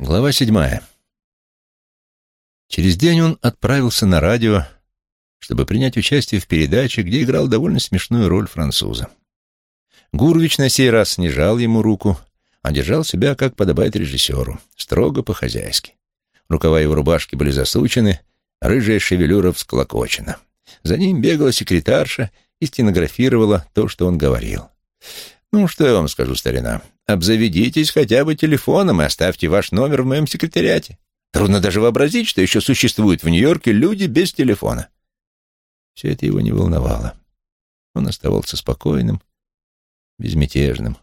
Глава седьмая. Через день он отправился на радио, чтобы принять участие в передаче, где играл довольно смешную роль француза. Гурвич на сей раз снижал ему руку, а держал себя, как подобает режиссеру, строго по-хозяйски. Рукава его рубашки были засучены, рыжая шевелюра всклокочена. За ним бегала секретарша и стенографировала то, что он говорил. «Ну, что я вам скажу, старина? Обзаведитесь хотя бы телефоном и оставьте ваш номер в моем секретариате. Трудно даже вообразить, что еще существуют в Нью-Йорке люди без телефона». Все это его не волновало. Он оставался спокойным, безмятежным.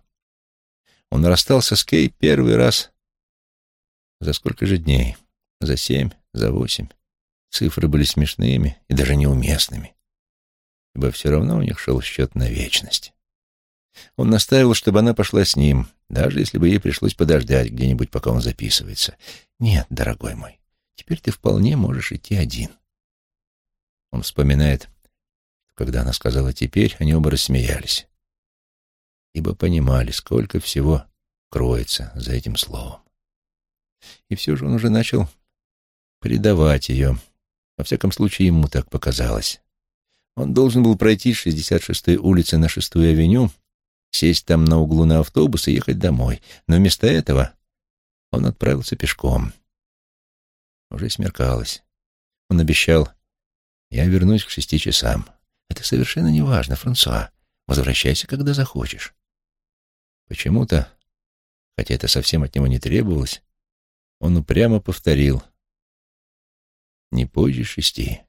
Он расстался с Кей первый раз за сколько же дней? За семь, за восемь. Цифры были смешными и даже неуместными, ибо все равно у них шел счет на вечность. Он настаивал, чтобы она пошла с ним, даже если бы ей пришлось подождать где-нибудь, пока он записывается. «Нет, дорогой мой, теперь ты вполне можешь идти один». Он вспоминает, когда она сказала «теперь», они оба рассмеялись, ибо понимали, сколько всего кроется за этим словом. И все же он уже начал предавать ее. Во всяком случае, ему так показалось. Он должен был пройти с 66-й улицы на 6-ю авеню сесть там на углу на автобус и ехать домой. Но вместо этого он отправился пешком. Уже смеркалось. Он обещал, я вернусь к шести часам. Это совершенно не важно, Франсуа. Возвращайся, когда захочешь. Почему-то, хотя это совсем от него не требовалось, он упрямо повторил «не позже шести».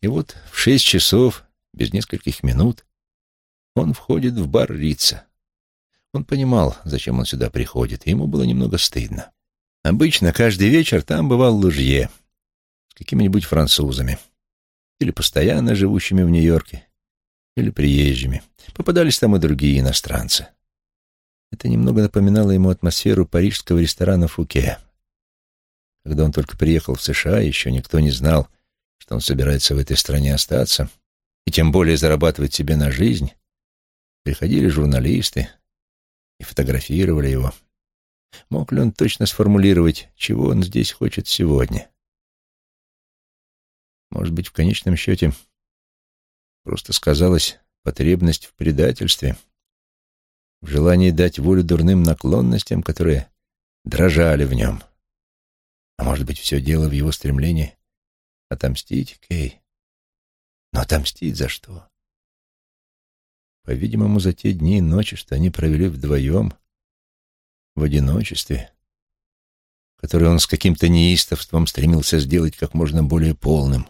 И вот в шесть часов, без нескольких минут, он входит в бар Рица. Он понимал, зачем он сюда приходит, и ему было немного стыдно. Обычно каждый вечер там бывал Лужье с какими-нибудь французами, или постоянно живущими в Нью-Йорке, или приезжими. Попадались там и другие иностранцы. Это немного напоминало ему атмосферу парижского ресторана «Фуке». Когда он только приехал в США, еще никто не знал, что он собирается в этой стране остаться, и тем более зарабатывать себе на жизнь, Приходили журналисты и фотографировали его. Мог ли он точно сформулировать, чего он здесь хочет сегодня? Может быть, в конечном счете просто сказалась потребность в предательстве, в желании дать волю дурным наклонностям, которые дрожали в нем. А может быть, все дело в его стремлении отомстить Кей. Но отомстить за что? По-видимому, за те дни и ночи, что они провели вдвоем, в одиночестве, который он с каким-то неистовством стремился сделать как можно более полным.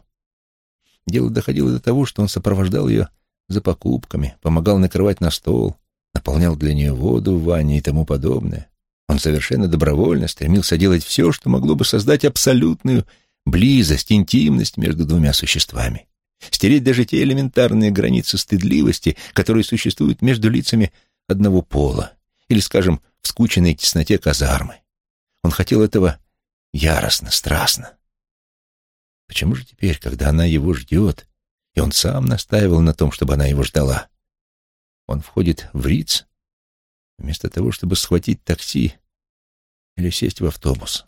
Дело доходило до того, что он сопровождал ее за покупками, помогал накрывать на стол, наполнял для нее воду в ванне и тому подобное. Он совершенно добровольно стремился делать все, что могло бы создать абсолютную близость, интимность между двумя существами стереть даже те элементарные границы стыдливости, которые существуют между лицами одного пола, или, скажем, в скученной тесноте казармы. Он хотел этого яростно, страстно. Почему же теперь, когда она его ждет, и он сам настаивал на том, чтобы она его ждала, он входит в Риц, вместо того, чтобы схватить такси или сесть в автобус?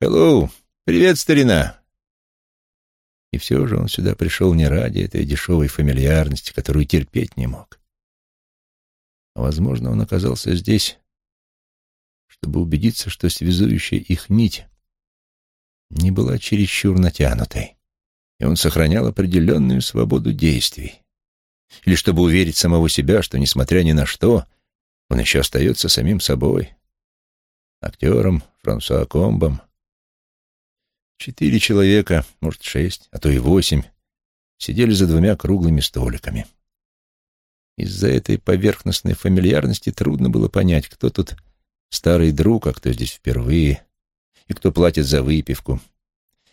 «Hello! Привет, старина!» И все же он сюда пришел не ради этой дешевой фамильярности, которую терпеть не мог. А, возможно, он оказался здесь, чтобы убедиться, что связующая их нить не была чересчур натянутой, и он сохранял определенную свободу действий. Или чтобы уверить самого себя, что, несмотря ни на что, он еще остается самим собой, актером Франсуа Комбом, Четыре человека, может, шесть, а то и восемь, сидели за двумя круглыми столиками. Из-за этой поверхностной фамильярности трудно было понять, кто тут старый друг, а кто здесь впервые, и кто платит за выпивку,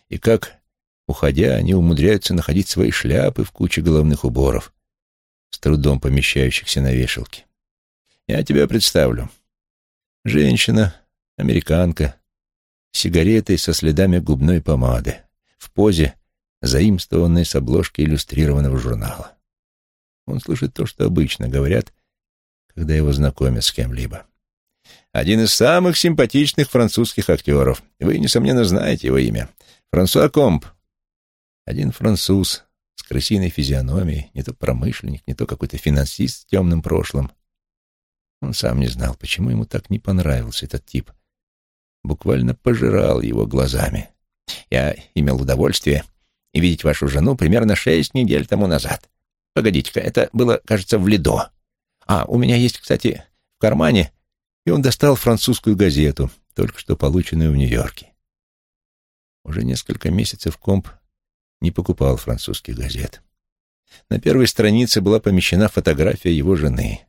и как, уходя, они умудряются находить свои шляпы в куче головных уборов, с трудом помещающихся на вешалке. Я тебя представлю. Женщина, американка, сигаретой со следами губной помады, в позе, заимствованной с обложки иллюстрированного журнала. Он слышит то, что обычно говорят, когда его знакомят с кем-либо. Один из самых симпатичных французских актеров. Вы, несомненно, знаете его имя. Франсуа Комп. Один француз с крысиной физиономией, не то промышленник, не то какой-то финансист с темным прошлым. Он сам не знал, почему ему так не понравился этот тип. Буквально пожирал его глазами. Я имел удовольствие видеть вашу жену примерно шесть недель тому назад. Погодите-ка, это было, кажется, в Лидо. А, у меня есть, кстати, в кармане, и он достал французскую газету, только что полученную в Нью-Йорке. Уже несколько месяцев комп не покупал французских газет. На первой странице была помещена фотография его жены.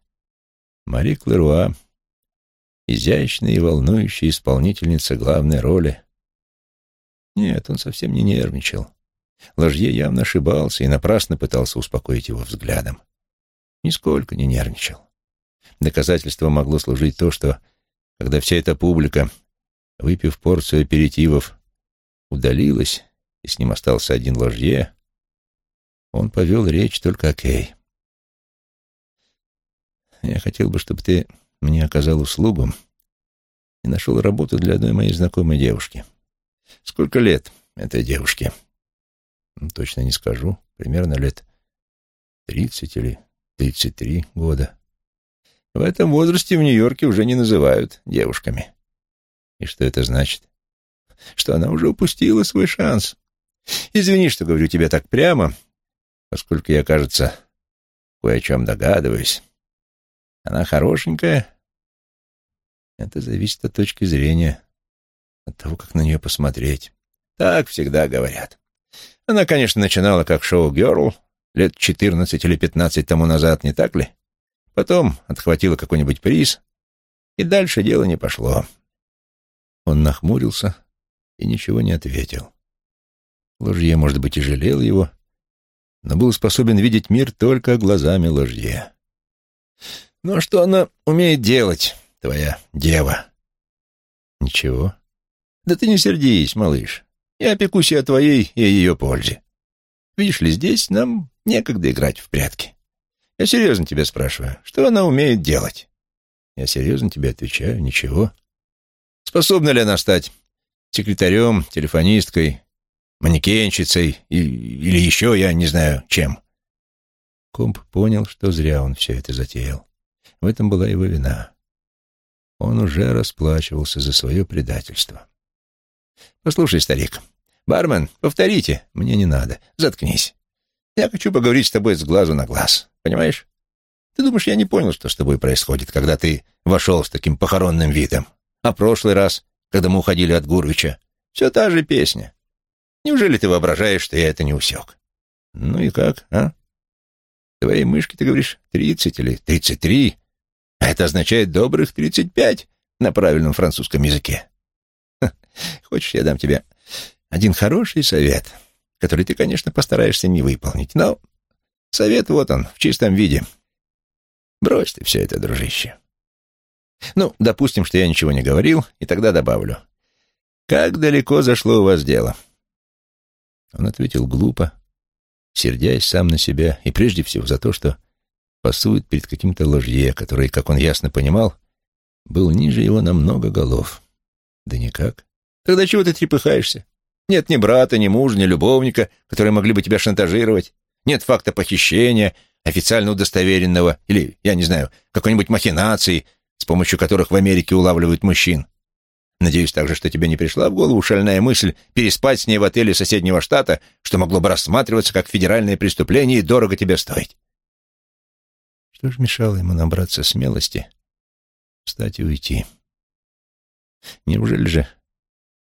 Мари Клеруа, изящная и волнующая исполнительница главной роли. Нет, он совсем не нервничал. Ложье явно ошибался и напрасно пытался успокоить его взглядом. Нисколько не нервничал. Доказательством могло служить то, что, когда вся эта публика, выпив порцию аперитивов, удалилась, и с ним остался один ложье, он повел речь только о Кей. Я хотел бы, чтобы ты мне оказал услугу и нашел работу для одной моей знакомой девушки. Сколько лет этой девушке? Ну, точно не скажу. Примерно лет тридцать или тридцать три года. В этом возрасте в Нью-Йорке уже не называют девушками. И что это значит? Что она уже упустила свой шанс. Извини, что говорю тебе так прямо, поскольку я, кажется, кое о чем догадываюсь. Она хорошенькая. Это зависит от точки зрения, от того, как на нее посмотреть. Так всегда говорят. Она, конечно, начинала как шоу-герл лет четырнадцать или пятнадцать тому назад, не так ли? Потом отхватила какой-нибудь приз, и дальше дело не пошло. Он нахмурился и ничего не ответил. Ложье, может быть, и жалел его, но был способен видеть мир только глазами ложье. Ну, а что она умеет делать, твоя дева? Ничего. Да ты не сердись, малыш. Я опекусь и о твоей, и о ее пользе. Видишь ли, здесь нам некогда играть в прятки. Я серьезно тебя спрашиваю, что она умеет делать? Я серьезно тебе отвечаю, ничего. Способна ли она стать секретарем, телефонисткой, манекенщицей и, или еще, я не знаю, чем? Комп понял, что зря он все это затеял. В этом была его вина. Он уже расплачивался за свое предательство. «Послушай, старик, бармен, повторите, мне не надо, заткнись. Я хочу поговорить с тобой с глазу на глаз, понимаешь? Ты думаешь, я не понял, что с тобой происходит, когда ты вошел с таким похоронным видом? А прошлый раз, когда мы уходили от Гурвича, все та же песня. Неужели ты воображаешь, что я это не усек? Ну и как, а? Твоей мышке, ты говоришь, тридцать или тридцать три, это означает добрых тридцать пять на правильном французском языке. Хочешь, я дам тебе один хороший совет, который ты, конечно, постараешься не выполнить, но совет вот он, в чистом виде. Брось ты все это, дружище. Ну, допустим, что я ничего не говорил, и тогда добавлю. Как далеко зашло у вас дело? Он ответил глупо, сердясь сам на себя, и прежде всего за то, что пасует перед каким-то ложье, который, как он ясно понимал, был ниже его на много голов. Да никак. Тогда чего ты трепыхаешься? Нет ни брата, ни мужа, ни любовника, которые могли бы тебя шантажировать. Нет факта похищения, официально удостоверенного, или, я не знаю, какой-нибудь махинации, с помощью которых в Америке улавливают мужчин. Надеюсь также, что тебе не пришла в голову шальная мысль переспать с ней в отеле соседнего штата, что могло бы рассматриваться как федеральное преступление и дорого тебе стоить. Что же мешало ему набраться смелости, встать и уйти? Неужели же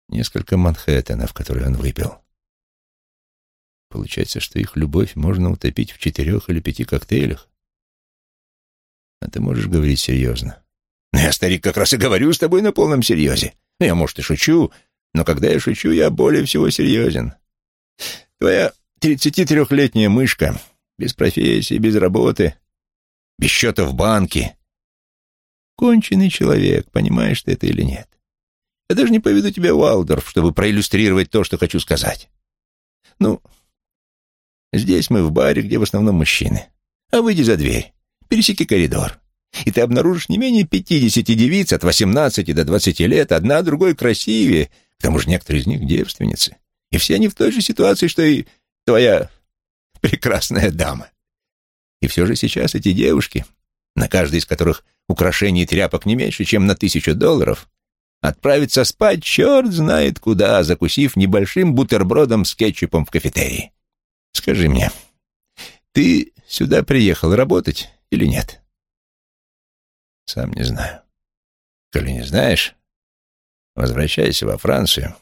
несколько Манхэттенов, которые он выпил? Получается, что их любовь можно утопить в четырех или пяти коктейлях? А ты можешь говорить серьезно? Ну, я, старик, как раз и говорю с тобой на полном серьезе. Ну, я, может, и шучу, но когда я шучу, я более всего серьезен. Твоя тридцатитрехлетняя мышка, без профессии, без работы, без счета в банке. Конченый человек, понимаешь ты это или нет? Я даже не поведу тебя в Алдорф, чтобы проиллюстрировать то, что хочу сказать. Ну, здесь мы в баре, где в основном мужчины. А выйди за дверь, пересеки коридор. и ты обнаружишь не менее пятидесяти девиц от восемнадцати до двадцати лет, одна другой красивее, к тому же некоторые из них девственницы. И все они в той же ситуации, что и твоя прекрасная дама. И все же сейчас эти девушки, на каждой из которых украшений и тряпок не меньше, чем на тысячу долларов, отправятся спать черт знает куда, закусив небольшим бутербродом с кетчупом в кафетерии. Скажи мне, ты сюда приехал работать или нет? Сам не знаю. Коли не знаешь, возвращайся во Францию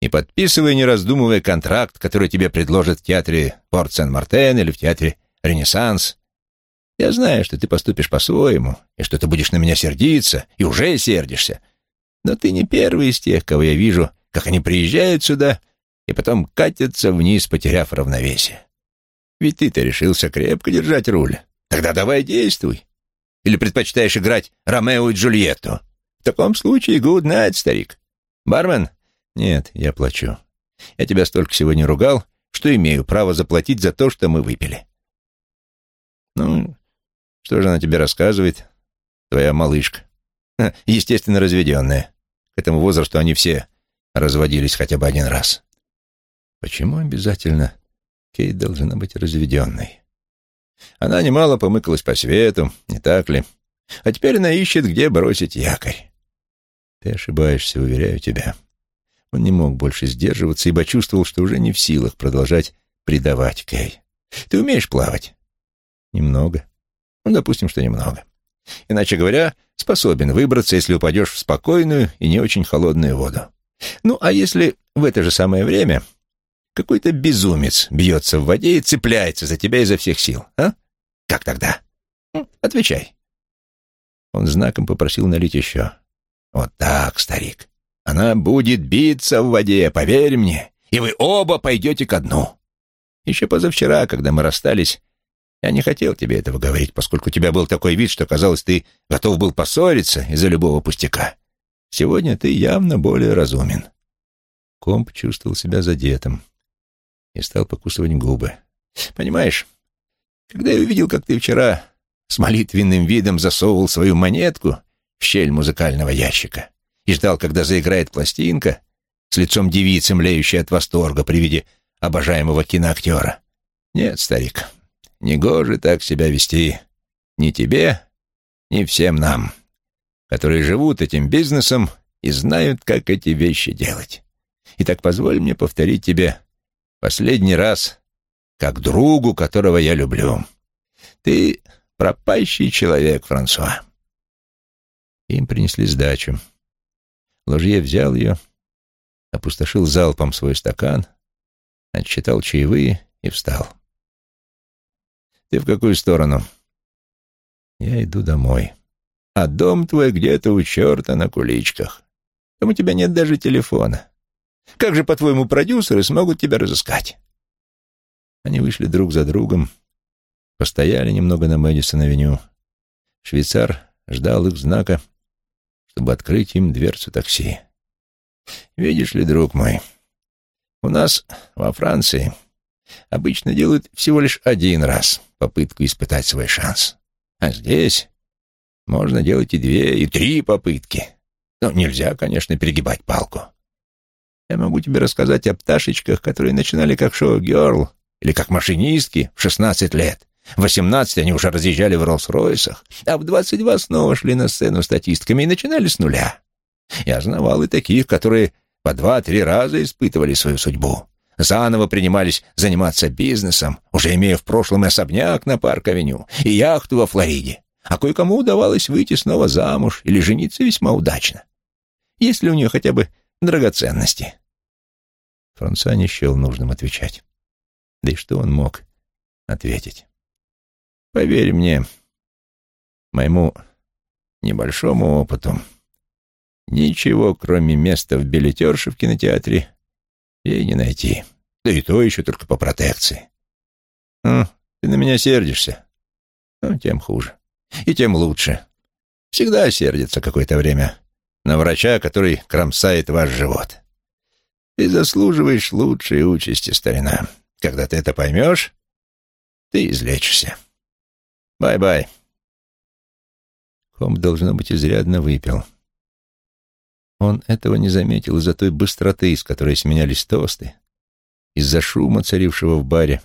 и подписывай, не раздумывая, контракт, который тебе предложат в театре Порт-Сен-Мартен или в театре Ренессанс. Я знаю, что ты поступишь по-своему, и что ты будешь на меня сердиться, и уже сердишься. Но ты не первый из тех, кого я вижу, как они приезжают сюда и потом катятся вниз, потеряв равновесие. Ведь ты-то решился крепко держать руль. Тогда давай действуй. Или предпочитаешь играть Ромео и Джульетту? В таком случае good night, старик. Бармен? Нет, я плачу. Я тебя столько сегодня ругал, что имею право заплатить за то, что мы выпили. Ну, что же она тебе рассказывает, твоя малышка? Естественно, разведенная. К этому возрасту они все разводились хотя бы один раз. Почему обязательно Кейт должна быть разведенной? Она немало помыкалась по свету, не так ли? А теперь она ищет, где бросить якорь. Ты ошибаешься, уверяю тебя. Он не мог больше сдерживаться, ибо чувствовал, что уже не в силах продолжать предавать Кей. Ты умеешь плавать? Немного. Ну, допустим, что немного. Иначе говоря, способен выбраться, если упадешь в спокойную и не очень холодную воду. Ну, а если в это же самое время какой-то безумец бьется в воде и цепляется за тебя изо всех сил, а? Как тогда? Отвечай. Он знаком попросил налить еще. Вот так, старик. Она будет биться в воде, поверь мне, и вы оба пойдете ко дну. Еще позавчера, когда мы расстались, я не хотел тебе этого говорить, поскольку у тебя был такой вид, что, казалось, ты готов был поссориться из-за любого пустяка. Сегодня ты явно более разумен. Комп чувствовал себя задетым и стал покусывать губы. «Понимаешь, когда я увидел, как ты вчера с молитвенным видом засовывал свою монетку в щель музыкального ящика и ждал, когда заиграет пластинка, с лицом девицы, млеющей от восторга при виде обожаемого киноактера. Нет, старик, негоже так себя вести ни тебе, ни всем нам, которые живут этим бизнесом и знают, как эти вещи делать. Итак, позволь мне повторить тебе Последний раз, как другу, которого я люблю. Ты пропащий человек, Франсуа. Им принесли сдачу. Ложье взял ее, опустошил залпом свой стакан, отсчитал чаевые и встал. «Ты в какую сторону?» «Я иду домой. А дом твой где-то у черта на куличках. Там у тебя нет даже телефона. Как же, по-твоему, продюсеры смогут тебя разыскать?» Они вышли друг за другом, постояли немного на Мэдисон-авеню. Швейцар ждал их знака, чтобы открыть им дверцу такси. «Видишь ли, друг мой, у нас во Франции обычно делают всего лишь один раз попытку испытать свой шанс. А здесь можно делать и две, и три попытки. Но нельзя, конечно, перегибать палку. Я могу тебе рассказать о пташечках, которые начинали как шоу-герл или как машинистки в шестнадцать лет. В восемнадцать они уже разъезжали в Роллс-Ройсах, а в двадцать два снова шли на сцену статистками и начинали с нуля. Я знавал и таких, которые по два-три раза испытывали свою судьбу. Заново принимались заниматься бизнесом, уже имея в прошлом особняк на Парк-авеню и яхту во Флориде. А кое-кому удавалось выйти снова замуж или жениться весьма удачно. Есть ли у нее хотя бы драгоценности. Франсуа не счел нужным отвечать. Да и что он мог ответить? Поверь мне, моему небольшому опыту, ничего, кроме места в билетерше в кинотеатре, ей не найти. Да и то еще только по протекции. Ну, ты на меня сердишься. Ну, тем хуже. И тем лучше. Всегда сердится какое-то время на врача, который кромсает ваш живот. Ты заслуживаешь лучшей участи, старина. Когда ты это поймешь, ты излечишься. Bye-bye. Хом, должно быть, изрядно выпил. Он этого не заметил из-за той быстроты, с которой сменялись тосты, из-за шума, царившего в баре,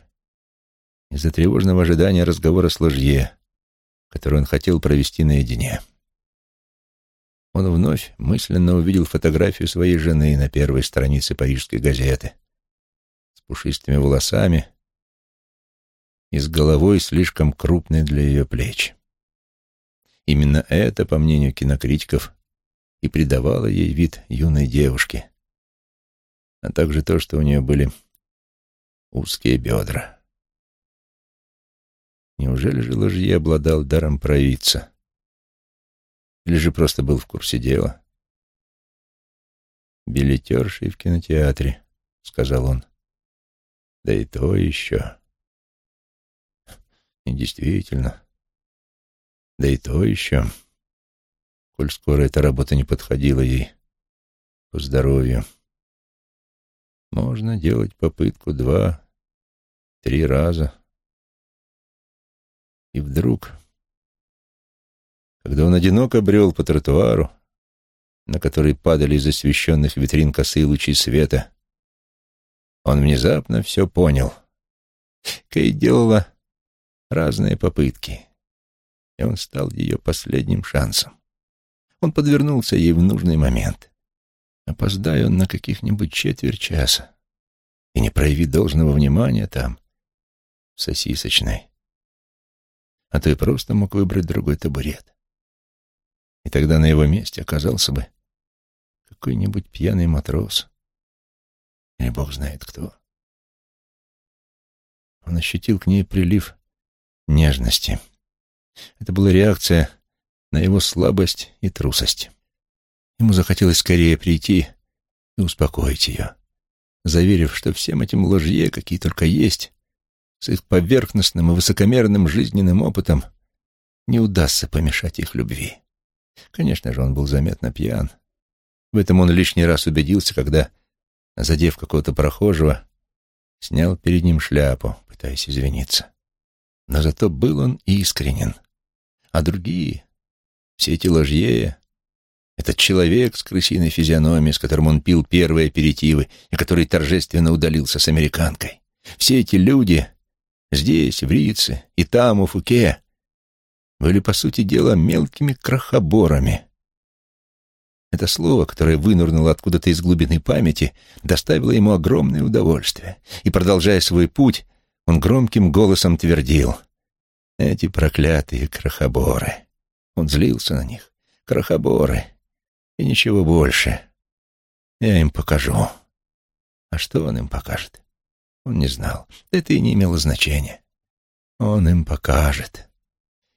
из-за тревожного ожидания разговора с ложье, который он хотел провести наедине. Он вновь мысленно увидел фотографию своей жены на первой странице парижской газеты с пушистыми волосами и с головой слишком крупной для ее плеч. Именно это, по мнению кинокритиков, и придавало ей вид юной девушки, а также то, что у нее были узкие бедра. Неужели же Ложье обладал даром провидца? Или же просто был в курсе дела? «Билетершей в кинотеатре», — сказал он. «Да и то еще». И действительно, да и то еще, коль скоро эта работа не подходила ей по здоровью. Можно делать попытку два, три раза. И вдруг, когда он одиноко брел по тротуару, на который падали из освещенных витрин косые лучи света, он внезапно все понял. Кей делала разные попытки, и он стал ее последним шансом. Он подвернулся ей в нужный момент. Опоздая он на каких-нибудь четверть часа и не прояви должного внимания там, в сосисочной, а то и просто мог выбрать другой табурет. И тогда на его месте оказался бы какой-нибудь пьяный матрос. Или бог знает кто. Он ощутил к ней прилив нежности. Это была реакция на его слабость и трусость. Ему захотелось скорее прийти и успокоить ее, заверив, что всем этим ложье, какие только есть, с их поверхностным и высокомерным жизненным опытом, не удастся помешать их любви. Конечно же, он был заметно пьян. В этом он лишний раз убедился, когда, задев какого-то прохожего, снял перед ним шляпу, пытаясь извиниться. Но зато был он искренен. А другие, все эти ложье, этот человек с крысиной физиономией, с которым он пил первые аперитивы и который торжественно удалился с американкой. Все эти люди здесь, в Рице, и там, у Фуке, были, по сути дела, мелкими крохоборами. Это слово, которое вынырнуло откуда-то из глубины памяти, доставило ему огромное удовольствие, и, продолжая свой путь, он громким голосом твердил. Эти проклятые крохоборы. Он злился на них. Крохоборы. И ничего больше. Я им покажу. А что он им покажет? Он не знал. Это и не имело значения. Он им покажет.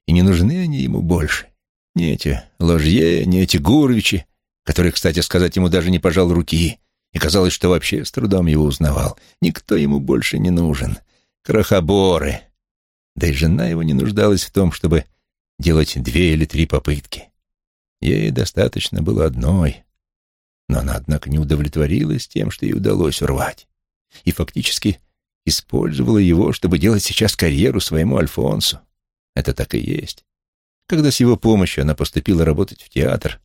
И не нужны они ему больше. Не эти ложье, не эти гурвичи, которые, кстати сказать, ему даже не пожал руки, и казалось, что вообще с трудом его узнавал. Никто ему больше не нужен крохоборы. Да и жена его не нуждалась в том, чтобы делать две или три попытки. Ей достаточно было одной. Но она, однако, не удовлетворилась тем, что ей удалось урвать. И фактически использовала его, чтобы делать сейчас карьеру своему Альфонсу. Это так и есть. Когда с его помощью она поступила работать в театр,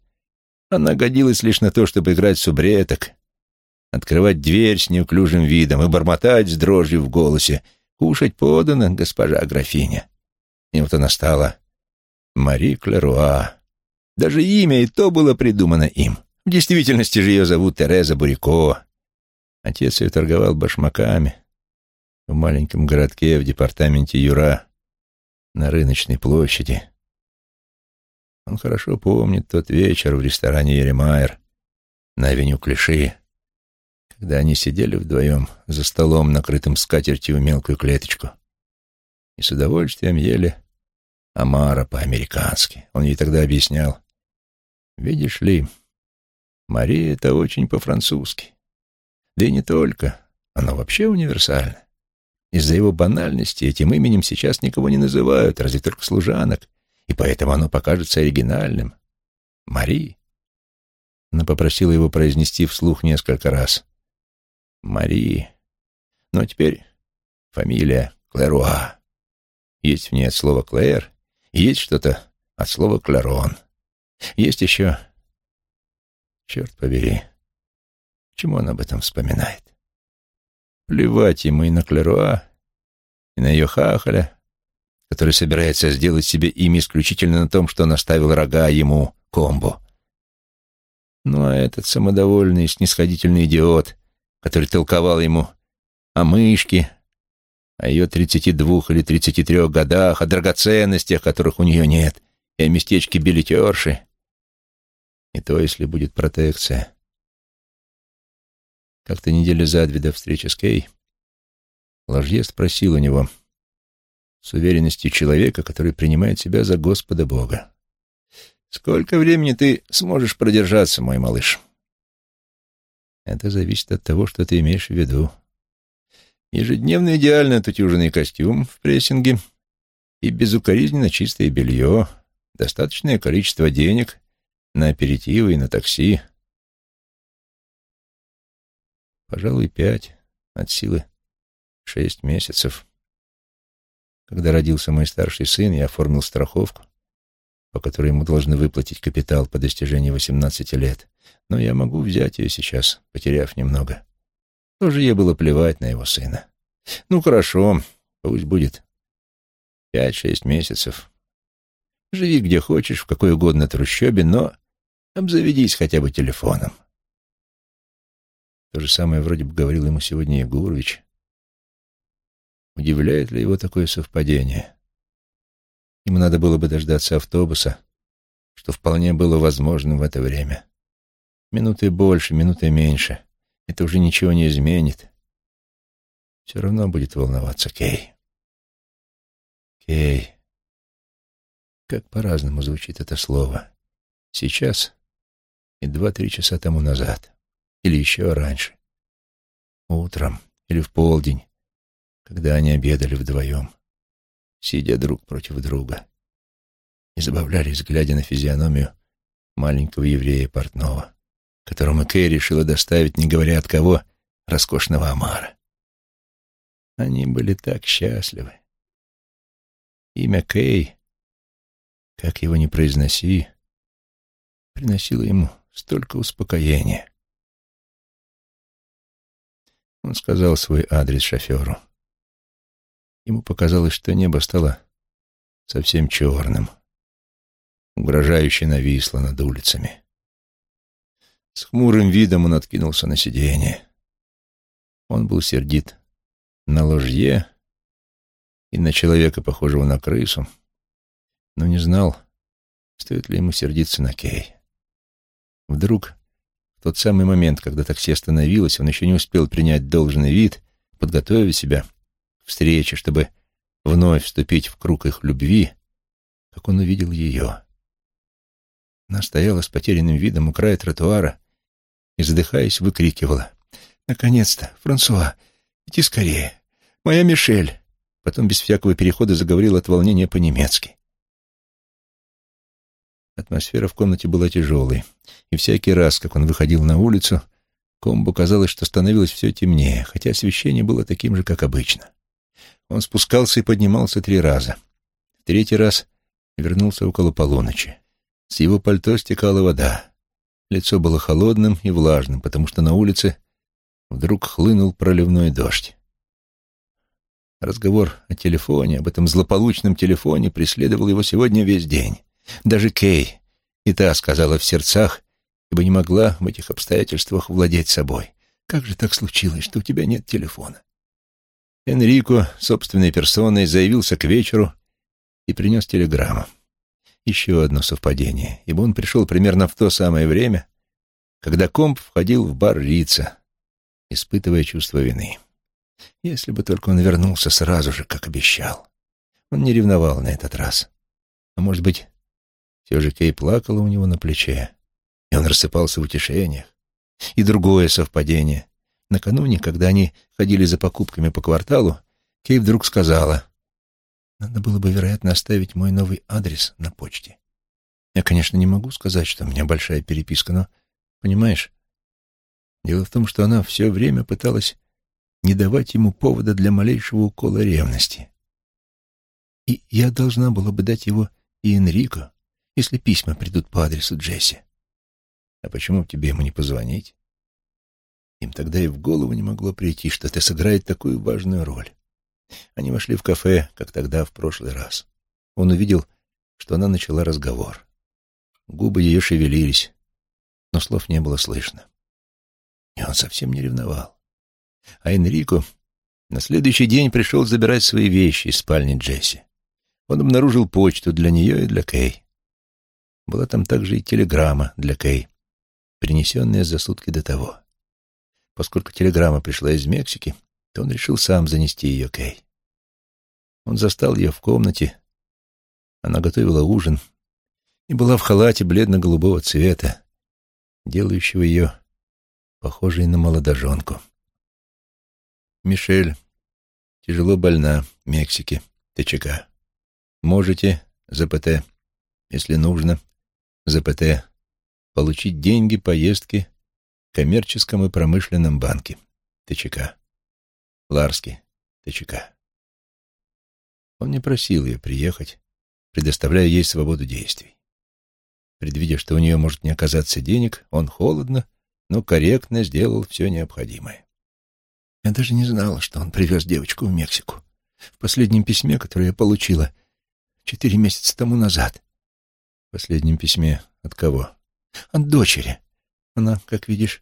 она годилась лишь на то, чтобы играть субреток, открывать дверь с неуклюжим видом и бормотать с дрожью в голосе — Кушать подано, госпожа графиня. И вот она стала Мари Клеруа. Даже имя и то было придумано им. В действительности же ее зовут Тереза Бурико. Отец ее торговал башмаками в маленьком городке в департаменте Юра на рыночной площади. Он хорошо помнит тот вечер в ресторане Еремайер на авеню Клиши, когда они сидели вдвоем за столом, накрытым скатертью в мелкую клеточку, и с удовольствием ели омара по-американски. Он ей тогда объяснял, «Видишь ли, Мария — это очень по-французски. Да и не только, оно вообще универсально. Из-за его банальности этим именем сейчас никого не называют, разве только служанок, и поэтому оно покажется оригинальным. Мари». Она попросила его произнести вслух несколько раз. Мари. Но теперь фамилия Клеруа. Есть в ней от слова «Клэр», есть что-то от слова «клерон». Есть еще... Черт побери, чему он об этом вспоминает? Плевать ему и на Клеруа, и на ее хахаля, который собирается сделать себе имя исключительно на том, что он оставил рога ему, комбо. Ну а этот самодовольный, снисходительный идиот, который толковал ему о мышке, о ее тридцати двух или тридцати трех годах, о драгоценностях, которых у нее нет, и о местечке билетерши. И то, если будет протекция. Как-то неделю за две до встречи с Кей Ложье спросил у него с уверенностью человека, который принимает себя за Господа Бога. «Сколько времени ты сможешь продержаться, мой малыш?» «Это зависит от того, что ты имеешь в виду», Ежедневно идеально отутюженный костюм в прессинге и безукоризненно чистое белье, достаточное количество денег на аперитивы и на такси. Пожалуй, пять, от силы шесть месяцев. Когда родился мой старший сын, я оформил страховку, по которой ему должны выплатить капитал по достижении восемнадцати лет. Но я могу взять ее сейчас, потеряв немного. Тоже ей было плевать на его сына. Ну, хорошо, пусть будет пять-шесть месяцев. Живи где хочешь, в какой угодно трущобе, но обзаведись хотя бы телефоном. То же самое вроде бы говорил ему сегодня Егорович. Удивляет ли его такое совпадение? Ему надо было бы дождаться автобуса, что вполне было возможным в это время. Минуты больше, минуты меньше. Это уже ничего не изменит. Все равно будет волноваться Кей. Кей. Как по-разному звучит это слово. Сейчас и два-три часа тому назад. Или еще раньше. Утром или в полдень, когда они обедали вдвоем, сидя друг против друга, и забавлялись, глядя на физиономию маленького еврея портного которому Кэй решила доставить, не говоря от кого, роскошного омара. Они были так счастливы. Имя Кэй, как его ни произноси, приносило ему столько успокоения. Он сказал свой адрес шоферу. Ему показалось, что небо стало совсем черным, угрожающе нависло над улицами. С хмурым видом он откинулся на сиденье. Он был сердит на ложье и на человека, похожего на крысу, но не знал, стоит ли ему сердиться на Кей. Вдруг, в тот самый момент, когда такси остановилось, он еще не успел принять должный вид, подготовив себя к встрече, чтобы вновь вступить в круг их любви, как он увидел ее. Она стояла с потерянным видом у края тротуара и, задыхаясь, выкрикивала. «Наконец-то! Франсуа! Иди скорее! Моя Мишель!» Потом без всякого перехода заговорил от волнения по-немецки. Атмосфера в комнате была тяжелой, и всякий раз, как он выходил на улицу, Комбу казалось, что становилось все темнее, хотя освещение было таким же, как обычно. Он спускался и поднимался три раза. В третий раз вернулся около полуночи. С его пальто стекала вода. Лицо было холодным и влажным, потому что на улице вдруг хлынул проливной дождь. Разговор о телефоне, об этом злополучном телефоне преследовал его сегодня весь день. Даже Кей, и та сказала в сердцах, ибо не могла в этих обстоятельствах владеть собой. «Как же так случилось, что у тебя нет телефона?» Энрико собственной персоной заявился к вечеру и принес телеграмму. Еще одно совпадение, ибо он пришел примерно в то самое время, когда комп входил в бар Рица, испытывая чувство вины. Если бы только он вернулся сразу же, как обещал. Он не ревновал на этот раз. А может быть, все же Кей плакала у него на плече, и он рассыпался в утешениях. И другое совпадение. Накануне, когда они ходили за покупками по кварталу, Кей вдруг сказала, надо было бы, вероятно, оставить мой новый адрес на почте. Я, конечно, не могу сказать, что у меня большая переписка, но, понимаешь, дело в том, что она все время пыталась не давать ему повода для малейшего укола ревности. И я должна была бы дать его и Энрико, если письма придут по адресу Джесси. А почему тебе ему не позвонить? Им тогда и в голову не могло прийти, что ты сыграет такую важную роль. Они вошли в кафе, как тогда, в прошлый раз. Он увидел, что она начала разговор. Губы ее шевелились, но слов не было слышно. И он совсем не ревновал. А Энрико на следующий день пришел забирать свои вещи из спальни Джесси. Он обнаружил почту для нее и для Кей. Была там также и телеграмма для Кей, принесенная за сутки до того. Поскольку телеграмма пришла из Мексики, то он решил сам занести ее Кей. Он застал ее в комнате. Она готовила ужин и была в халате бледно-голубого цвета, делающего ее похожей на молодоженку. Мишель тяжело больна в Мексике, ТЧК. Можете, ЗПТ, если нужно, ЗПТ, получить деньги поездки в коммерческом и промышленном банке, ТЧК. Ларский, ТЧК. Он не просил ее приехать, предоставляя ей свободу действий. Предвидя, что у нее может не оказаться денег, он холодно, но корректно сделал все необходимое. Я даже не знала, что он привез девочку в Мексику. В последнем письме, которое я получила четыре месяца тому назад. В последнем письме от кого? От дочери. Она, как видишь,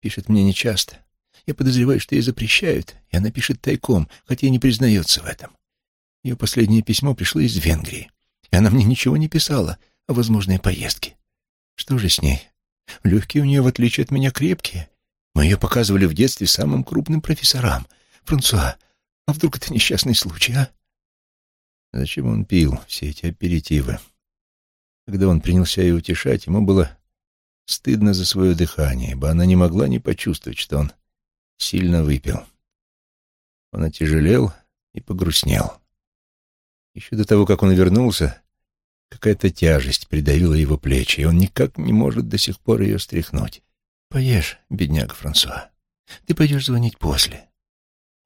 пишет мне нечасто. Я подозреваю, что ей запрещают, и она пишет тайком, хотя и не признается в этом. Ее последнее письмо пришло из Венгрии, и она мне ничего не писала о возможной поездке. Что же с ней? Легкие у нее, в отличие от меня, крепкие, мы ее показывали в детстве самым крупным профессорам. Франсуа, а вдруг это несчастный случай, а? Зачем он пил все эти аперитивы? Когда он принялся ее утешать, ему было стыдно за свое дыхание, ибо она не могла не почувствовать, что он сильно выпил. Он отяжелел и погрустнел. Еще до того, как он вернулся, какая-то тяжесть придавила его плечи, и он никак не может до сих пор ее стряхнуть. Поешь, бедняга Франсуа. Ты пойдешь звонить после.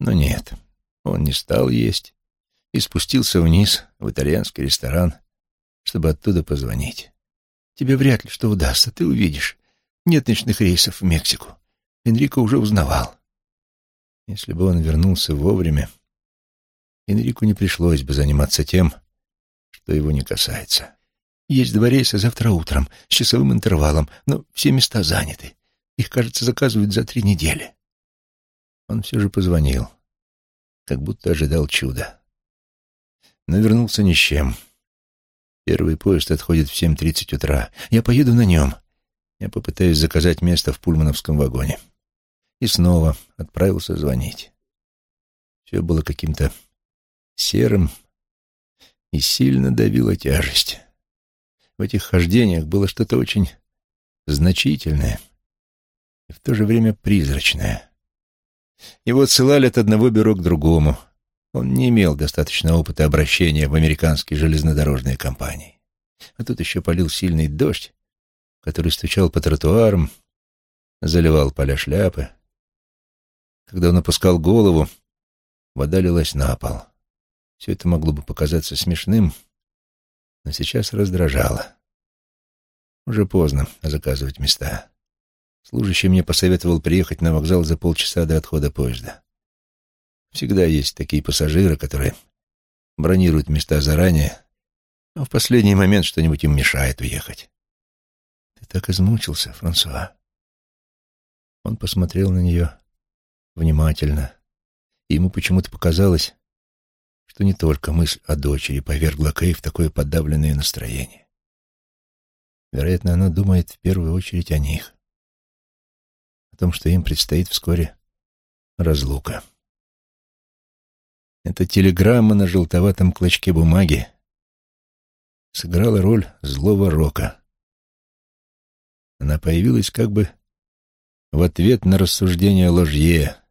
Но нет, он не стал есть и спустился вниз в итальянский ресторан, чтобы оттуда позвонить. Тебе вряд ли что удастся, ты увидишь. Нет ночных рейсов в Мексику. Энрико уже узнавал. Если бы он вернулся вовремя, Энрику не пришлось бы заниматься тем, что его не касается. Есть два рейса завтра утром с часовым интервалом, но все места заняты. Их, кажется, заказывают за три недели. Он все же позвонил, как будто ожидал чуда. Но вернулся ни с чем. Первый поезд отходит в 7.30 утра. Я поеду на нем. Я попытаюсь заказать место в пульмановском вагоне. И снова отправился звонить. Все было каким-то серым и сильно давила тяжесть. В этих хождениях было что-то очень значительное — и в то же время призрачное. Его отсылали от одного бюро к другому. Он не имел достаточно опыта обращения в американские железнодорожные компании. А тут еще полил сильный дождь, который стучал по тротуарам, заливал поля шляпы. Когда он опускал голову, вода лилась на пол. Все это могло бы показаться смешным, но сейчас раздражало. Уже поздно заказывать места. Служащий мне посоветовал приехать на вокзал за полчаса до отхода поезда. Всегда есть такие пассажиры, которые бронируют места заранее, а в последний момент что-нибудь им мешает уехать. Ты так измучился, Франсуа. Он посмотрел на нее внимательно, и ему почему-то показалось, что не только мысль о дочери повергла Кей в такое подавленное настроение. Вероятно, она думает в первую очередь о них о том, что им предстоит вскоре разлука. Эта телеграмма на желтоватом клочке бумаги сыграла роль злого рока. Она появилась как бы в ответ на рассуждения ложье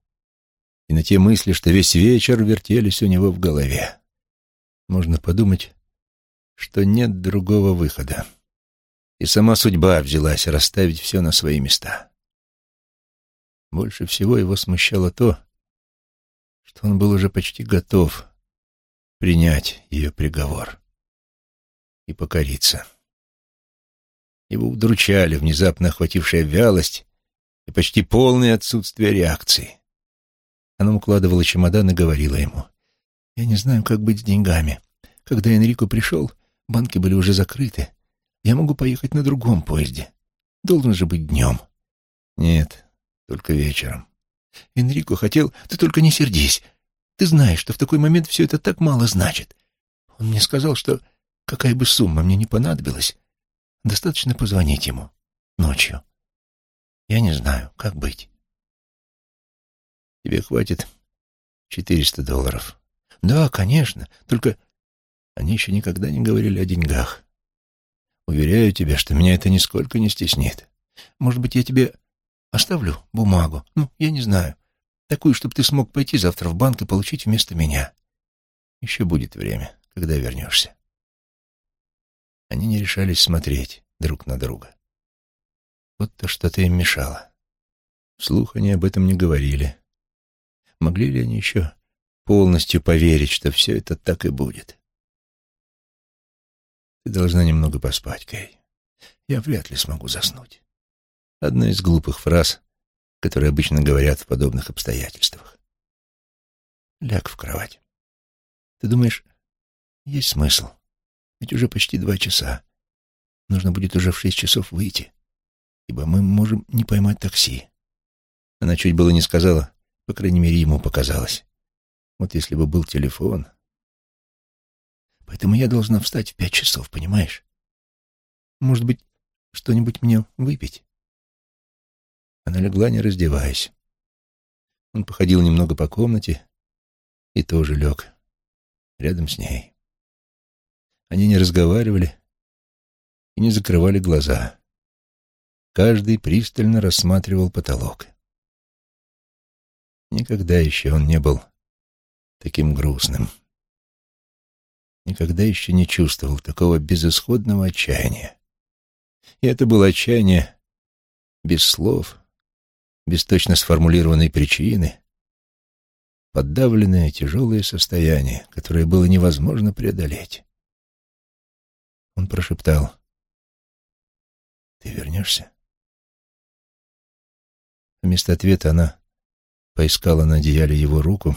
на те мысли, что весь вечер вертелись у него в голове. Можно подумать, что нет другого выхода. И сама судьба взялась расставить все на свои места. Больше всего его смущало то, что он был уже почти готов принять ее приговор и покориться. Его удручали внезапно охватившая вялость и почти полное отсутствие реакции. Она укладывала чемодан и говорила ему, «Я не знаю, как быть с деньгами. Когда Энрико пришел, банки были уже закрыты. Я могу поехать на другом поезде. Должен же быть днем». «Нет, только вечером». «Энрико хотел... Ты только не сердись. Ты знаешь, что в такой момент все это так мало значит. Он мне сказал, что какая бы сумма мне не понадобилась, достаточно позвонить ему ночью. Я не знаю, как быть. Тебе хватит четыреста долларов. Да, конечно, только они еще никогда не говорили о деньгах. Уверяю тебя, что меня это нисколько не стеснит. Может быть, я тебе оставлю бумагу? Ну, я не знаю. Такую, чтобы ты смог пойти завтра в банк и получить вместо меня. Еще будет время, когда вернешься. Они не решались смотреть друг на друга. Вот то что-то им мешало. Вслух они об этом не говорили. Могли ли они еще полностью поверить, что все это так и будет? Ты должна немного поспать, Кей. Я вряд ли смогу заснуть. Одна из глупых фраз, которые обычно говорят в подобных обстоятельствах. Ляг в кровать. Ты думаешь, есть смысл? Ведь уже почти два часа. Нужно будет уже в шесть часов выйти, ибо мы можем не поймать такси. Она чуть было не сказала, по крайней мере, ему показалось. Вот если бы был телефон. Поэтому я должна встать в пять часов, понимаешь? Может быть, что-нибудь мне выпить? Она легла, не раздеваясь. Он походил немного по комнате и тоже лег рядом с ней. Они не разговаривали и не закрывали глаза. Каждый пристально рассматривал потолок. Никогда еще он не был таким грустным. Никогда еще не чувствовал такого безысходного отчаяния. И это было отчаяние без слов, без точно сформулированной причины, подавленное тяжелое состояние, которое было невозможно преодолеть. Он прошептал, «Ты вернешься?» Вместо ответа она поискала на одеяле его руку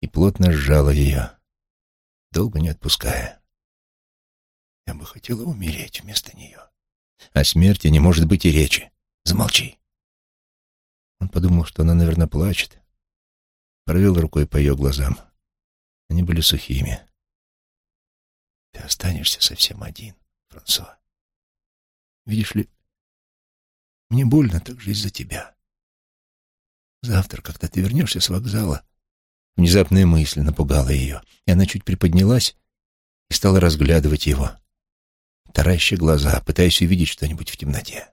и плотно сжала ее, долго не отпуская. Я бы хотела умереть вместо нее. О смерти не может быть и речи. Замолчи. Он подумал, что она, наверное, плачет. Провел рукой по ее глазам. Они были сухими. Ты останешься совсем один, Франсуа. Видишь ли, мне больно также из-за тебя. Завтра, когда ты вернешься с вокзала, внезапная мысль напугала ее, и она чуть приподнялась и стала разглядывать его, тараща глаза, пытаясь увидеть что-нибудь в темноте.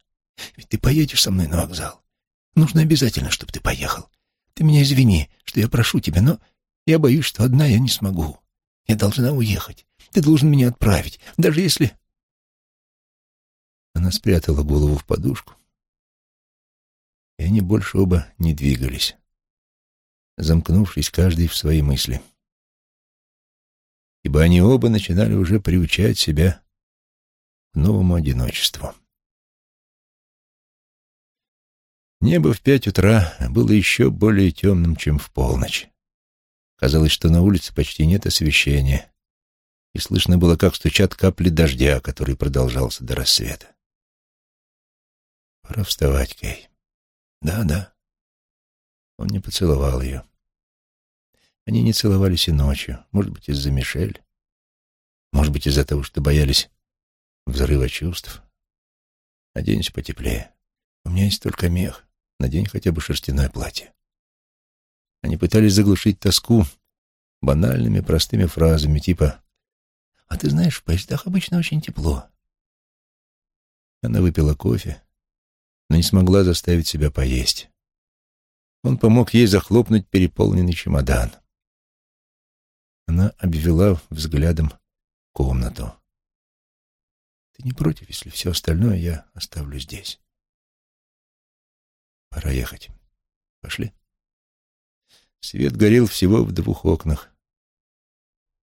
Ведь ты поедешь со мной на вокзал. Нужно обязательно, чтобы ты поехал. Ты меня извини, что я прошу тебя, но я боюсь, что одна я не смогу. Я должна уехать. Ты должен меня отправить, даже если...» Она спрятала голову в подушку, и они больше оба не двигались, замкнувшись каждый в свои мысли. Ибо они оба начинали уже приучать себя к новому одиночеству. Небо в пять утра было еще более темным, чем в полночь. Казалось, что на улице почти нет освещения, и слышно было, как стучат капли дождя, который продолжался до рассвета. Пора вставать, Кей. Да, да. Он не поцеловал ее. Они не целовались и ночью, может быть, из-за Мишель, может быть, из-за того, что боялись взрыва чувств. Оденься потеплее. У меня есть только мех. Надень хотя бы шерстяное платье. Они пытались заглушить тоску банальными простыми фразами типа «А ты знаешь, в поездах обычно очень тепло». Она выпила кофе, но не смогла заставить себя поесть. Он помог ей захлопнуть переполненный чемодан. Она обвела взглядом комнату. «Ты не против, если все остальное я оставлю здесь?» Пора ехать. Пошли. Свет горел всего в двух окнах.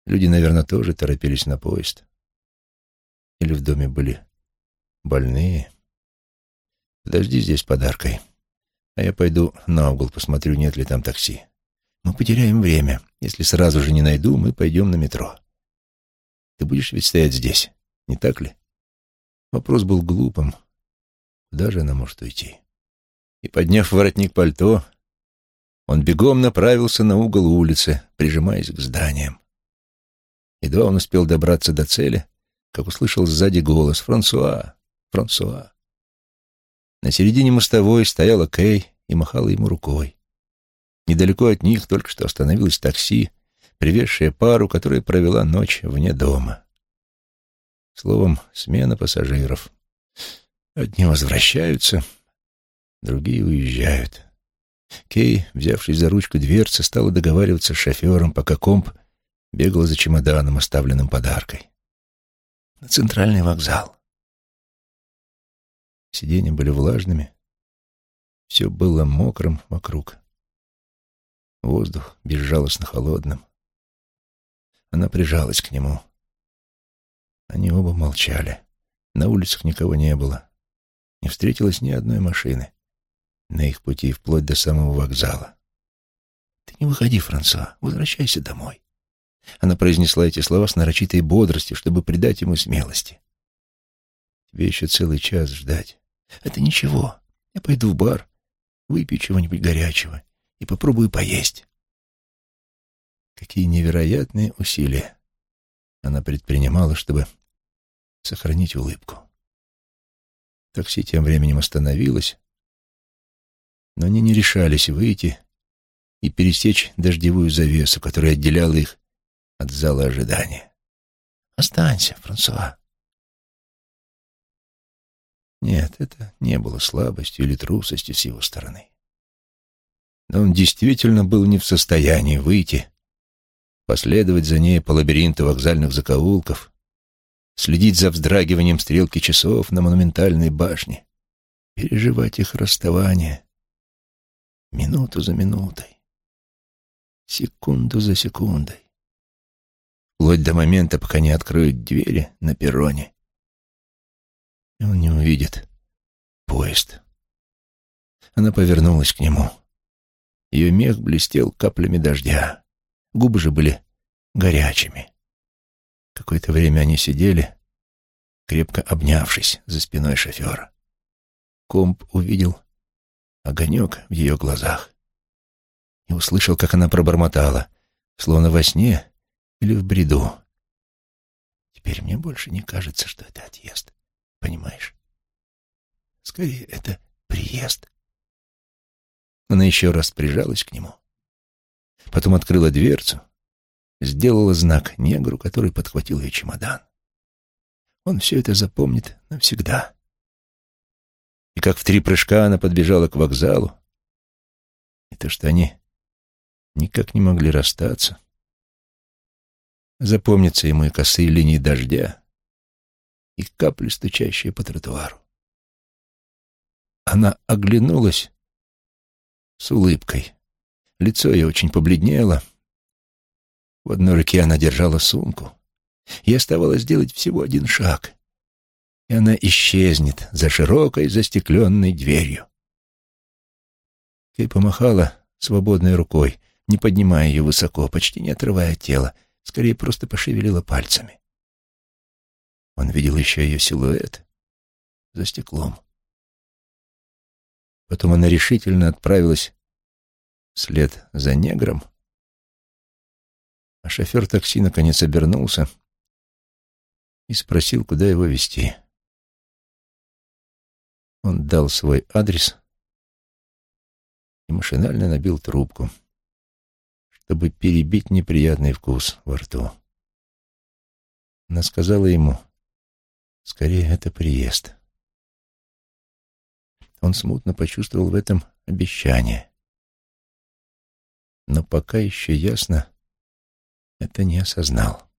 Люди, наверное, тоже торопились на поезд. Или в доме были больные. Подожди здесь подаркой, а я пойду на угол посмотрю, нет ли там такси. Мы потеряем время. Если сразу же не найду, мы пойдем на метро. Ты будешь ведь стоять здесь, не так ли? Вопрос был глупым. Куда же она может уйти? И, подняв воротник пальто, он бегом направился на угол улицы, прижимаясь к зданиям. Едва он успел добраться до цели, как услышал сзади голос «Франсуа! Франсуа!». На середине мостовой стояла Кей и махала ему рукой. Недалеко от них только что остановилось такси, привезшее пару, которая провела ночь вне дома. Словом, смена пассажиров. Одни возвращаются, другие уезжают. Кей, взявшись за ручку дверцы, стала договариваться с шофером, пока комп бегал за чемоданом, оставленным подаркой. На центральный вокзал. Сиденья были влажными, все было мокрым вокруг. Воздух безжалостно холодным. Она прижалась к нему. Они оба молчали. На улицах никого не было. Не встретилось ни одной машины на их пути вплоть до самого вокзала. «Ты не выходи, Франсуа, возвращайся домой». Она произнесла эти слова с нарочитой бодростью, чтобы придать ему смелости. «Тебе еще целый час ждать. Это ничего. Я пойду в бар, выпью чего-нибудь горячего и попробую поесть». Какие невероятные усилия она предпринимала, чтобы сохранить улыбку. Такси тем временем остановилось, но они не решались выйти и пересечь дождевую завесу, которая отделяла их от зала ожидания. «Останься, Франсуа». Нет, это не было слабостью или трусостью с его стороны. Но он действительно был не в состоянии выйти, последовать за ней по лабиринту вокзальных закоулков, следить за вздрагиванием стрелки часов на монументальной башне, переживать их расставание, минуту за минутой, секунду за секундой, вплоть до момента, пока не откроют двери на перроне, он не увидит поезд. Она повернулась к нему. Ее мех блестел каплями дождя, губы же были горячими. Какое-то время они сидели, крепко обнявшись за спиной шофера. Комп увидел огонек в ее глазах и услышал, как она пробормотала, словно во сне или в бреду. Теперь мне больше не кажется, что это отъезд, понимаешь? Скорее, это приезд. Она еще раз прижалась к нему, потом открыла дверцу, сделала знак негру, который подхватил ее чемодан. Он все это запомнит навсегда и как в три прыжка она подбежала к вокзалу, и то, что они никак не могли расстаться. Запомнятся ему и косые линии дождя, и капли, стучащие по тротуару. Она оглянулась с улыбкой. Лицо ее очень побледнело. В одной руке она держала сумку. И оставалось сделать всего один шаг и она исчезнет за широкой застекленной дверью. Кей помахала свободной рукой, не поднимая ее высоко, почти не отрывая тела, скорее просто пошевелила пальцами. Он видел еще ее силуэт за стеклом. Потом она решительно отправилась вслед за негром, а шофер такси наконец обернулся и спросил, куда его везти. Он дал свой адрес и машинально набил трубку, чтобы перебить неприятный вкус во рту. Она сказала ему, скорее это приезд. Он смутно почувствовал в этом обещание. Но пока еще ясно это не осознал.